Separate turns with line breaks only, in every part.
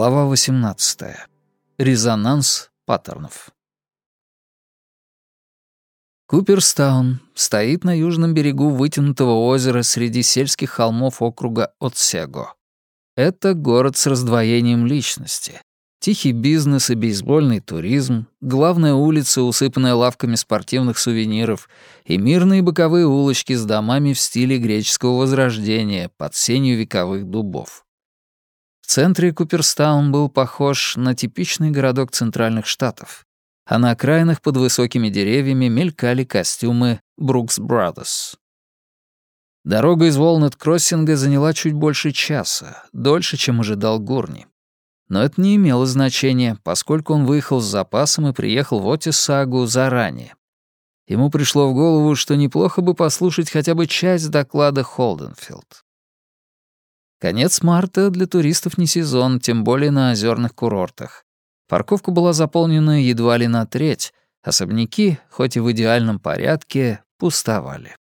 Глава 18. Резонанс паттернов. Куперстаун стоит на южном берегу вытянутого озера среди сельских холмов округа Отсего. Это город с раздвоением личности. Тихий бизнес и бейсбольный туризм, главная улица, усыпанная лавками спортивных сувениров, и мирные боковые улочки с домами в стиле греческого возрождения под сенью вековых дубов центре Куперстаун был похож на типичный городок центральных штатов, а на окраинах под высокими деревьями мелькали костюмы Брукс Brothers. Дорога из Волнет-Кроссинга заняла чуть больше часа, дольше, чем ожидал Гурни. Но это не имело значения, поскольку он выехал с запасом и приехал в Отисагу заранее. Ему пришло в голову, что неплохо бы послушать хотя бы часть доклада Холденфилд. Конец марта для туристов не сезон, тем более на озерных курортах. Парковка была заполнена едва ли на треть, особняки, хоть и в идеальном порядке, пустовали.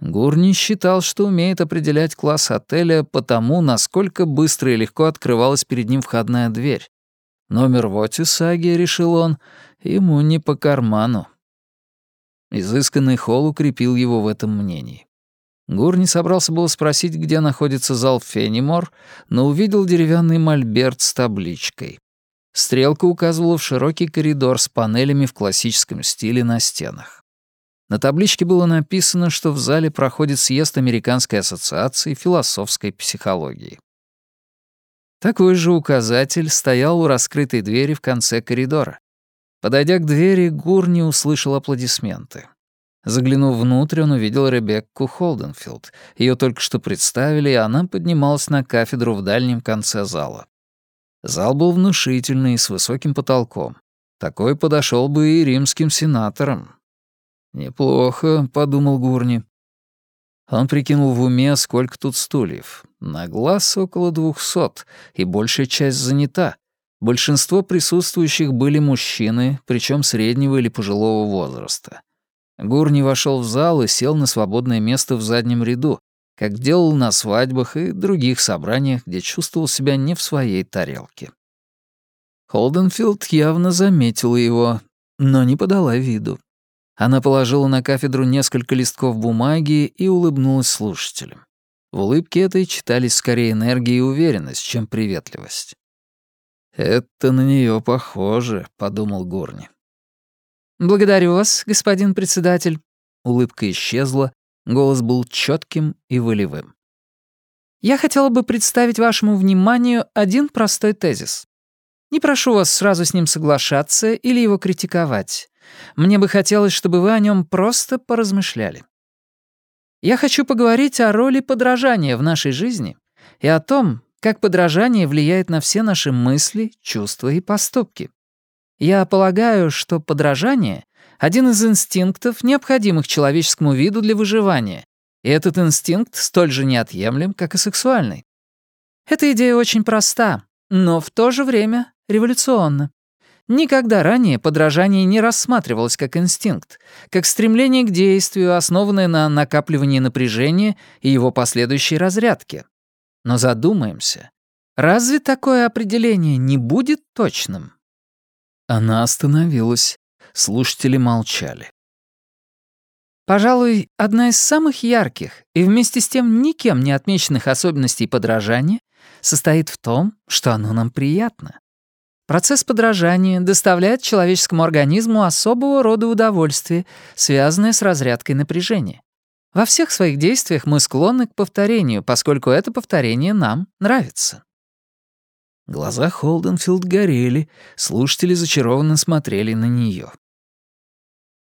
Гурни считал, что умеет определять класс отеля по тому, насколько быстро и легко открывалась перед ним входная дверь. Номер в Отисаге, решил он, ему не по карману. Изысканный холл укрепил его в этом мнении. Гурни собрался было спросить, где находится зал Фенимор, но увидел деревянный мольберт с табличкой. Стрелка указывала в широкий коридор с панелями в классическом стиле на стенах. На табличке было написано, что в зале проходит съезд Американской ассоциации философской психологии. Такой же указатель стоял у раскрытой двери в конце коридора. Подойдя к двери, Гурни услышал аплодисменты. Заглянув внутрь, он увидел Ребекку Холденфилд. Ее только что представили, и она поднималась на кафедру в дальнем конце зала. Зал был внушительный, с высоким потолком. Такой подошел бы и римским сенаторам. «Неплохо», — подумал Гурни. Он прикинул в уме, сколько тут стульев. На глаз около двухсот, и большая часть занята. Большинство присутствующих были мужчины, причем среднего или пожилого возраста. Гурни вошел в зал и сел на свободное место в заднем ряду, как делал на свадьбах и других собраниях, где чувствовал себя не в своей тарелке. Холденфилд явно заметила его, но не подала виду. Она положила на кафедру несколько листков бумаги и улыбнулась слушателям. В улыбке этой читались скорее энергия и уверенность, чем приветливость. «Это на нее похоже», — подумал Гурни. «Благодарю вас, господин председатель». Улыбка исчезла, голос был четким и волевым. «Я хотела бы представить вашему вниманию один простой тезис. Не прошу вас сразу с ним соглашаться или его критиковать. Мне бы хотелось, чтобы вы о нем просто поразмышляли. Я хочу поговорить о роли подражания в нашей жизни и о том, как подражание влияет на все наши мысли, чувства и поступки. Я полагаю, что подражание — один из инстинктов, необходимых человеческому виду для выживания, и этот инстинкт столь же неотъемлем, как и сексуальный. Эта идея очень проста, но в то же время революционна. Никогда ранее подражание не рассматривалось как инстинкт, как стремление к действию, основанное на накапливании напряжения и его последующей разрядке. Но задумаемся, разве такое определение не будет точным? Она остановилась. Слушатели молчали. Пожалуй, одна из самых ярких и вместе с тем никем не отмеченных особенностей подражания состоит в том, что оно нам приятно. Процесс подражания доставляет человеческому организму особого рода удовольствие, связанное с разрядкой напряжения. Во всех своих действиях мы склонны к повторению, поскольку это повторение нам нравится. Глаза Холденфилд горели, слушатели зачарованно смотрели на нее.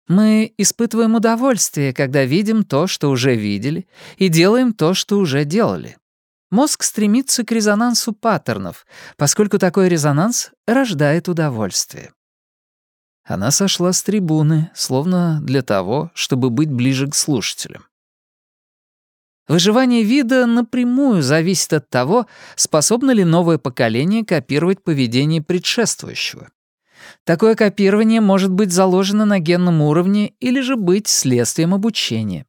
Мы испытываем удовольствие, когда видим то, что уже видели, и делаем то, что уже делали. Мозг стремится к резонансу паттернов, поскольку такой резонанс рождает удовольствие. Она сошла с трибуны, словно для того, чтобы быть ближе к слушателям. Выживание вида напрямую зависит от того, способно ли новое поколение копировать поведение предшествующего. Такое копирование может быть заложено на генном уровне или же быть следствием обучения.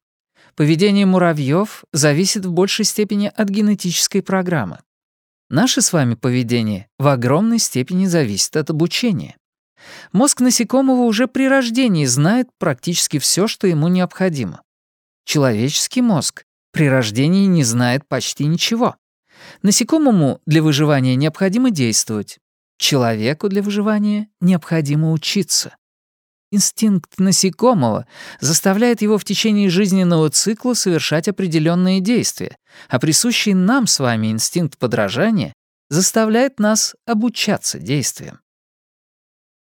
Поведение муравьев зависит в большей степени от генетической программы. Наше с вами поведение в огромной степени зависит от обучения. Мозг насекомого уже при рождении знает практически все, что ему необходимо. Человеческий мозг при рождении не знает почти ничего. Насекомому для выживания необходимо действовать. Человеку для выживания необходимо учиться. Инстинкт насекомого заставляет его в течение жизненного цикла совершать определенные действия, а присущий нам с вами инстинкт подражания заставляет нас обучаться действиям.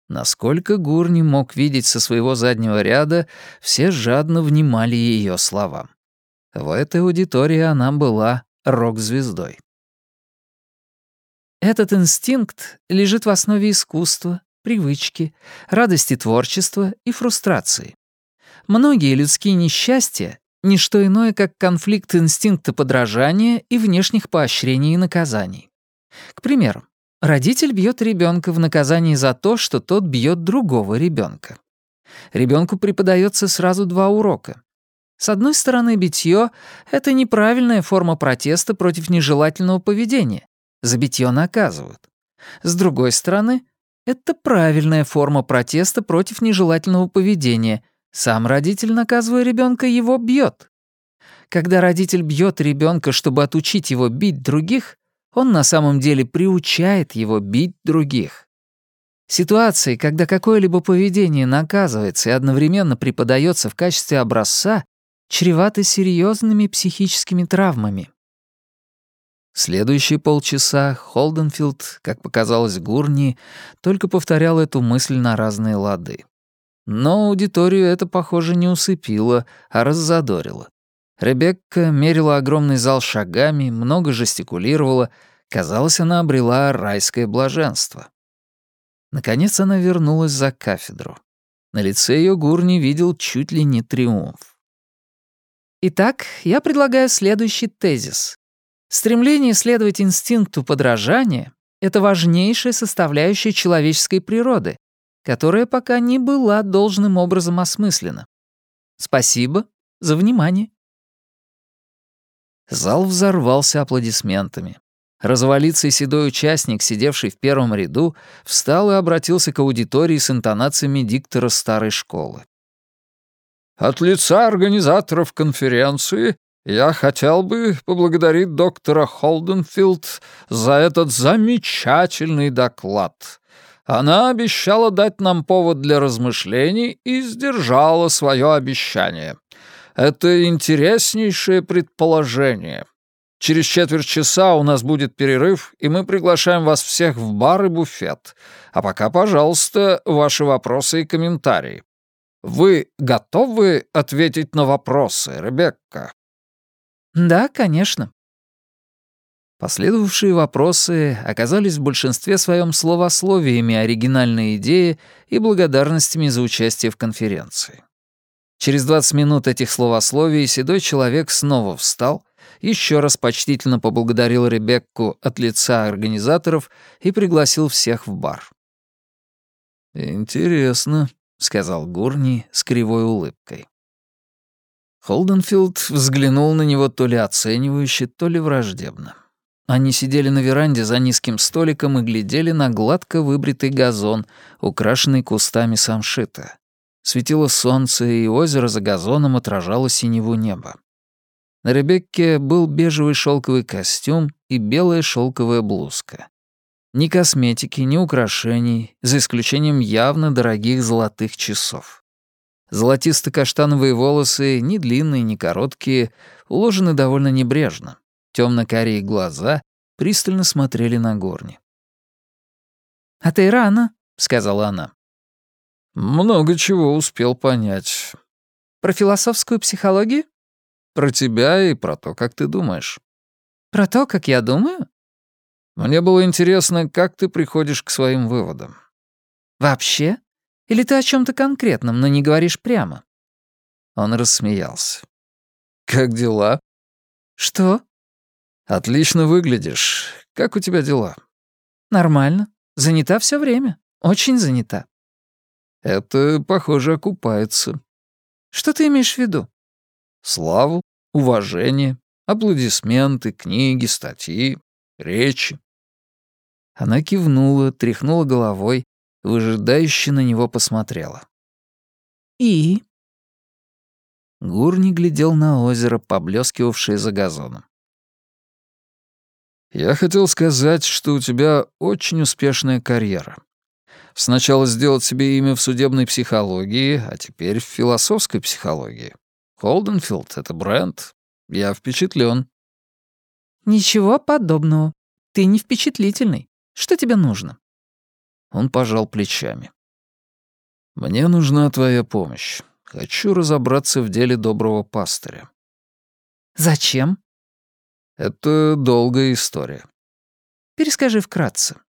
Насколько Гурни мог видеть со своего заднего ряда, все жадно внимали ее словам. В этой аудитории она была рок-звездой. Этот инстинкт лежит в основе искусства, привычки, радости творчества и фрустрации. Многие людские несчастья — ничто иное, как конфликт инстинкта подражания и внешних поощрений и наказаний. К примеру, родитель бьет ребенка в наказании за то, что тот бьет другого ребенка. Ребенку преподается сразу два урока. С одной стороны, битье — это неправильная форма протеста против нежелательного поведения. За битье наказывают. С другой стороны, это правильная форма протеста против нежелательного поведения. Сам родитель, наказывая ребенка, его бьет. Когда родитель бьет ребенка, чтобы отучить его бить других, он на самом деле приучает его бить других. Ситуации, когда какое-либо поведение наказывается и одновременно преподается в качестве образца, чреваты серьезными психическими травмами. Следующие полчаса Холденфилд, как показалось Гурни, только повторял эту мысль на разные лады. Но аудиторию это, похоже, не усыпило, а раззадорило. Ребекка мерила огромный зал шагами, много жестикулировала. Казалось, она обрела райское блаженство. Наконец она вернулась за кафедру. На лице ее Гурни видел чуть ли не триумф. Итак, я предлагаю следующий тезис. Стремление следовать инстинкту подражания — это важнейшая составляющая человеческой природы, которая пока не была должным образом осмыслена. Спасибо за внимание. Зал взорвался аплодисментами. Развалицый седой участник, сидевший в первом ряду, встал и обратился к аудитории с интонациями диктора старой школы. «От лица организаторов конференции я хотел бы поблагодарить доктора Холденфилд за этот замечательный доклад. Она обещала дать нам повод для размышлений и сдержала свое обещание. Это интереснейшее предположение. Через четверть часа у нас будет перерыв, и мы приглашаем вас всех в бар и буфет. А пока, пожалуйста, ваши вопросы и комментарии. Вы готовы ответить на вопросы, Ребекка? «Да, конечно». Последовавшие вопросы оказались в большинстве своем словословиями оригинальной идеи и благодарностями за участие в конференции. Через 20 минут этих словословий седой человек снова встал, еще раз почтительно поблагодарил Ребекку от лица организаторов и пригласил всех в бар. «Интересно», — сказал Гурни с кривой улыбкой. Холденфилд взглянул на него то ли оценивающе, то ли враждебно. Они сидели на веранде за низким столиком и глядели на гладко выбритый газон, украшенный кустами самшита. Светило солнце, и озеро за газоном отражало синеву неба. На Ребекке был бежевый шелковый костюм и белая шелковая блузка. Ни косметики, ни украшений, за исключением явно дорогих золотых часов. Золотисто-каштановые волосы, ни длинные, ни короткие, уложены довольно небрежно. Темно-карие глаза пристально смотрели на горни. «А ты рано», — сказала она. «Много чего успел понять». «Про философскую психологию?» «Про тебя и про то, как ты думаешь». «Про то, как я думаю?» «Мне было интересно, как ты приходишь к своим выводам». «Вообще?» Или ты о чем то конкретном, но не говоришь прямо?» Он рассмеялся. «Как дела?» «Что?» «Отлично выглядишь. Как у тебя дела?» «Нормально. Занята все время. Очень занята». «Это, похоже, окупается». «Что ты имеешь в виду?» «Славу, уважение, аплодисменты, книги, статьи.
Речи».
Она кивнула, тряхнула головой, выжидающе на него посмотрела. «И?» Гурни глядел на озеро, поблескивавшее за газоном.
«Я хотел сказать, что у тебя очень успешная карьера. Сначала сделать себе имя в судебной психологии, а теперь в философской психологии. Холденфилд — это бренд. Я впечатлен.
«Ничего подобного. Ты не впечатлительный. Что тебе нужно?»
Он пожал плечами. «Мне нужна твоя помощь. Хочу разобраться в деле доброго пастыря».
«Зачем?»
«Это долгая история».
«Перескажи вкратце».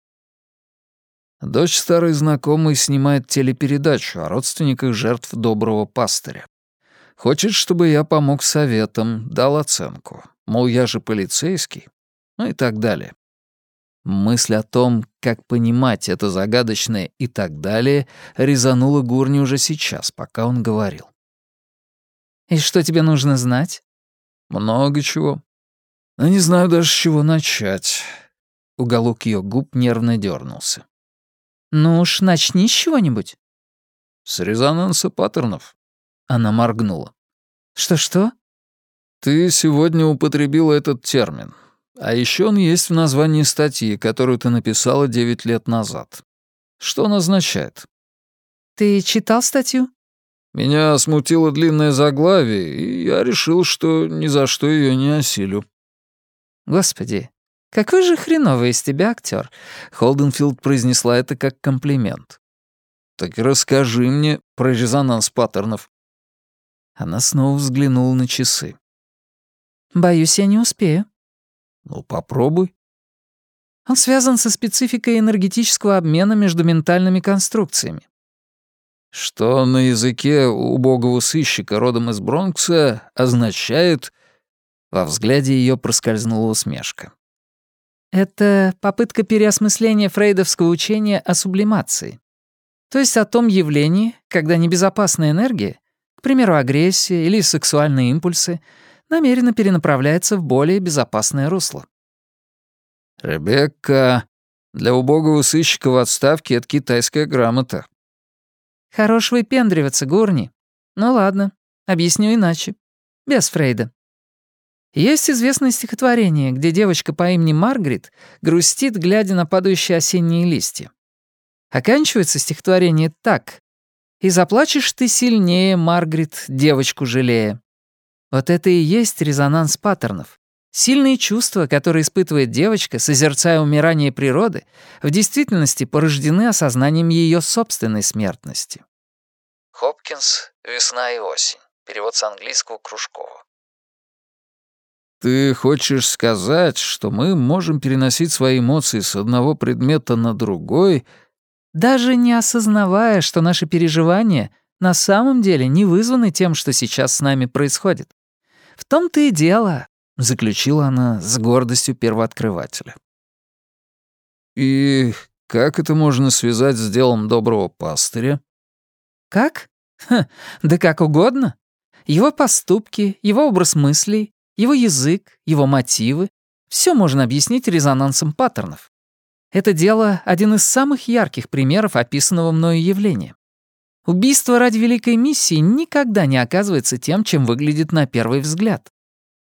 Дочь старой знакомой снимает телепередачу о родственниках жертв доброго пастыря. Хочет, чтобы я помог советам, дал оценку. Мол, я же полицейский. Ну и так далее. Мысль о том, как понимать это загадочное и так далее, резанула Гурни уже сейчас, пока он говорил.
«И что тебе нужно знать?»
«Много чего. Но не знаю даже, с чего начать». Уголок ее губ нервно дернулся.
«Ну уж начни с чего-нибудь».
«С резонанса паттернов».
Она моргнула. «Что-что?»
«Ты сегодня употребила этот термин. А еще он есть в названии статьи, которую ты написала девять лет назад. Что он означает?»
«Ты читал статью?»
«Меня смутило длинное заглавие, и я решил, что ни за что ее не осилю».
«Господи, «Какой же хреновый из тебя актер!» Холденфилд произнесла это как комплимент.
«Так расскажи мне про резонанс паттернов».
Она снова взглянула на часы. «Боюсь, я не успею».
«Ну, попробуй».
Он связан со спецификой энергетического обмена между ментальными конструкциями.
Что на языке убогого сыщика родом из Бронкса означает... Во взгляде ее проскользнула усмешка.
Это попытка переосмысления фрейдовского учения о сублимации. То есть о том явлении, когда небезопасная энергия, к примеру, агрессия или сексуальные импульсы, намеренно перенаправляется в более безопасное русло.
«Ребекка, для убогого сыщика в отставке это китайская грамота».
«Хорош выпендриваться, Гурни. Ну ладно, объясню иначе. Без Фрейда. Есть известное стихотворение, где девочка по имени Маргарет грустит, глядя на падающие осенние листья. Оканчивается стихотворение так. «И заплачешь ты сильнее, Маргарет, девочку жалея». Вот это и есть резонанс паттернов. Сильные чувства, которые испытывает девочка, созерцая умирание природы, в действительности порождены осознанием ее собственной смертности.
Хопкинс «Весна и осень». Перевод с английского Кружкова.
Ты хочешь сказать, что мы можем переносить свои эмоции с одного предмета на другой,
даже не осознавая, что наши переживания на самом деле не вызваны тем, что сейчас с нами происходит. В том-то и дело, заключила она с гордостью первооткрывателя.
И как это можно связать с делом доброго пастыря?
Как? Ха, да как угодно. Его поступки, его образ мыслей, его язык, его мотивы — все можно объяснить резонансом паттернов. Это дело — один из самых ярких примеров описанного мною явления. Убийство ради великой миссии никогда не оказывается тем, чем выглядит на первый взгляд.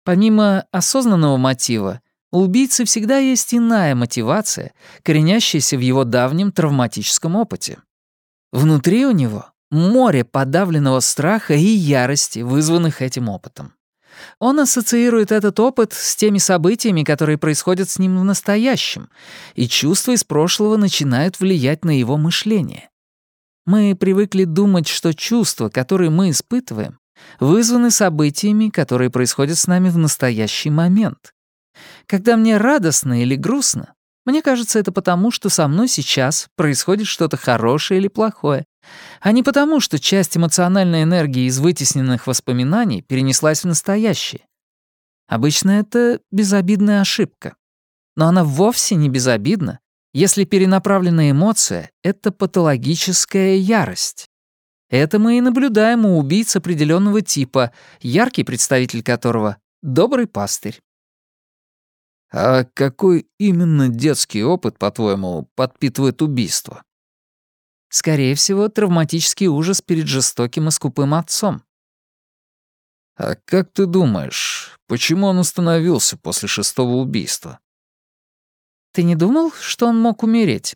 Помимо осознанного мотива, у убийцы всегда есть иная мотивация, коренящаяся в его давнем травматическом опыте. Внутри у него море подавленного страха и ярости, вызванных этим опытом. Он ассоциирует этот опыт с теми событиями, которые происходят с ним в настоящем, и чувства из прошлого начинают влиять на его мышление. Мы привыкли думать, что чувства, которые мы испытываем, вызваны событиями, которые происходят с нами в настоящий момент. Когда мне радостно или грустно, мне кажется, это потому, что со мной сейчас происходит что-то хорошее или плохое, а не потому, что часть эмоциональной энергии из вытесненных воспоминаний перенеслась в настоящее. Обычно это безобидная ошибка. Но она вовсе не безобидна, если перенаправленная эмоция — это патологическая ярость. Это мы и наблюдаем у убийц определенного типа, яркий представитель которого — добрый пастырь.
А какой именно детский опыт, по-твоему, подпитывает убийство?
Скорее всего, травматический ужас перед жестоким и скупым отцом.
А как ты думаешь, почему он остановился после шестого убийства?
Ты не думал, что он мог умереть?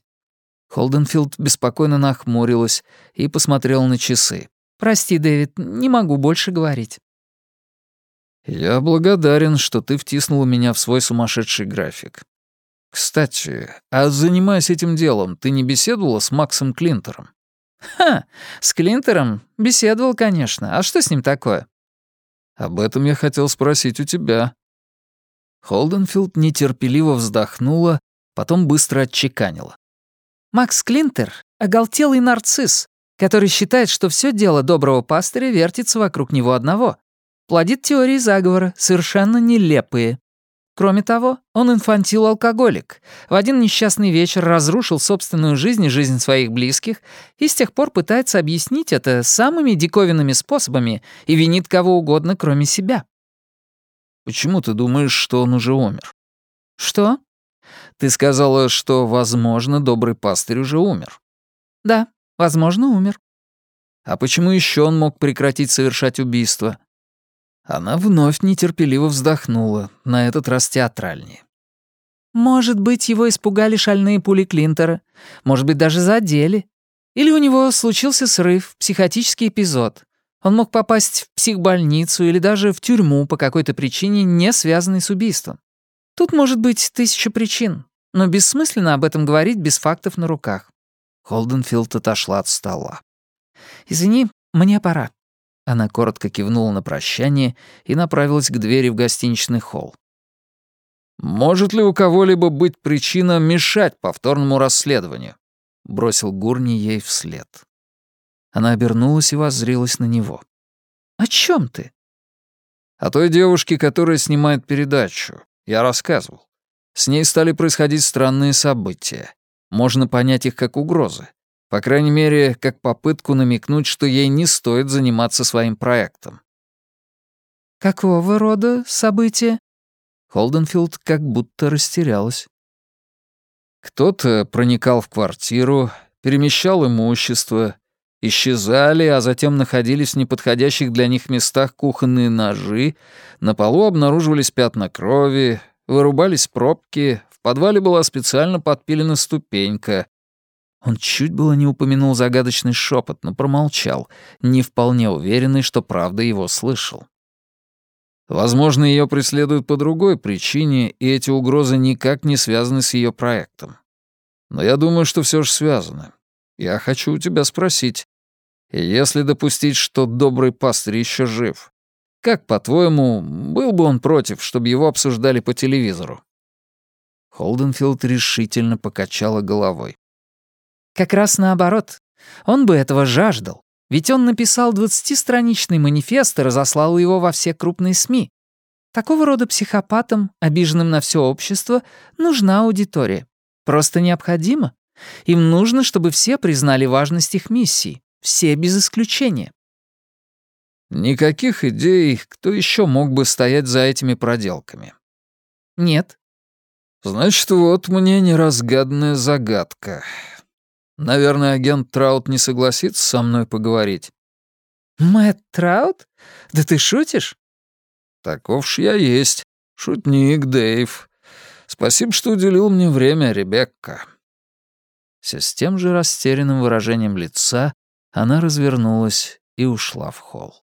Холденфилд беспокойно нахмурилась и посмотрела на часы. «Прости, Дэвид, не могу больше говорить».
«Я благодарен, что ты втиснула меня в свой сумасшедший график. Кстати, а занимаясь этим делом, ты не беседовала с Максом Клинтером?»
«Ха, с Клинтером? Беседовал, конечно. А что с ним такое?»
«Об этом я хотел спросить у тебя». Холденфилд нетерпеливо вздохнула, потом быстро отчеканила.
«Макс Клинтер — оголтелый нарцисс, который считает, что все дело доброго пастыря вертится вокруг него одного плодит теории заговора, совершенно нелепые. Кроме того, он инфантил-алкоголик. В один несчастный вечер разрушил собственную жизнь и жизнь своих близких и с тех пор пытается объяснить это самыми диковинными способами и винит кого угодно, кроме себя.
«Почему ты думаешь, что он уже умер?»
«Что?»
«Ты сказала, что, возможно, добрый пастырь уже умер».
«Да, возможно, умер».
«А почему еще он мог прекратить совершать убийство?» Она вновь нетерпеливо вздохнула, на этот раз театральнее.
«Может быть, его испугали шальные пули Клинтера. Может быть, даже задели. Или у него случился срыв, психотический эпизод. Он мог попасть в психбольницу или даже в тюрьму по какой-то причине, не связанной с убийством. Тут может быть тысяча причин, но бессмысленно об этом говорить без фактов на руках».
Холденфилд отошла от стола.
«Извини, мне пора. Она коротко кивнула на прощание и направилась к двери в гостиничный холл.
«Может ли у кого-либо быть причина мешать повторному расследованию?» — бросил Гурни ей вслед.
Она обернулась и воззрилась на него. «О чем ты?»
«О той девушке, которая снимает передачу. Я рассказывал. С ней стали происходить странные события. Можно понять их как угрозы. По крайней мере, как попытку намекнуть, что ей не стоит заниматься своим проектом.
«Какого рода события?»
Холденфилд как будто растерялась. Кто-то проникал в квартиру, перемещал имущество, исчезали, а затем находились в неподходящих для них местах кухонные ножи, на полу обнаруживались пятна крови, вырубались пробки, в подвале была специально подпилена ступенька, он чуть было не упомянул загадочный шепот, но промолчал, не вполне уверенный, что правда его слышал. Возможно, ее преследуют по другой причине, и эти угрозы никак не связаны с ее проектом. Но я думаю, что все же связаны. Я хочу у тебя спросить, если допустить, что добрый пастырь еще жив, как, по-твоему, был бы он против, чтобы его обсуждали по телевизору?» Холденфилд решительно покачала головой.
Как раз наоборот. Он бы этого жаждал. Ведь он написал двадцатистраничный манифест и разослал его во все крупные СМИ. Такого рода психопатам, обиженным на все общество, нужна аудитория. Просто необходимо. Им нужно, чтобы все признали важность их миссии. Все без исключения.
Никаких идей, кто еще мог бы стоять за этими проделками?
Нет.
Значит, вот мне неразгаданная загадка. Наверное, агент Траут не согласится со мной поговорить.
Мэтт Траут? Да ты шутишь?
Таков ж я есть. Шутник, Дэйв. Спасибо, что уделил мне время, Ребекка.
Все с тем же растерянным выражением лица она развернулась и ушла в холл.